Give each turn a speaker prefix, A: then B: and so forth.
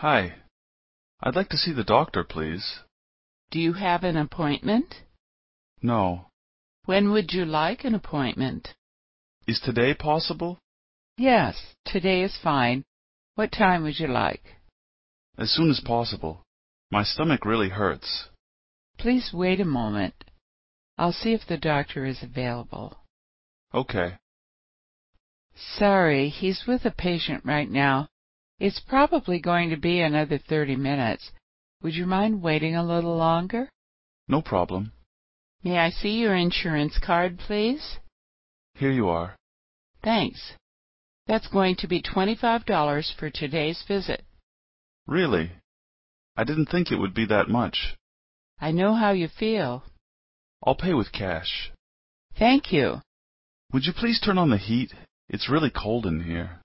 A: Hi. I'd like to see the doctor, please.
B: Do you have an appointment?
A: No.
B: When would you like an appointment?
A: Is today possible?
B: Yes, today is fine. What time would you like?
A: As soon as possible. My stomach really hurts.
B: Please wait a moment. I'll see if the doctor is available.
A: Okay.
B: Sorry, he's with a patient right now. It's probably going to be another 30 minutes. Would you mind waiting a little longer?
A: No problem.
B: May I see your insurance card, please?
A: Here you are.
B: Thanks. That's going to be $25 for today's visit.
A: Really? I didn't think it would be that much.
B: I know how you feel.
A: I'll pay with cash.
B: Thank you.
A: Would you please turn on the heat? It's really cold in here.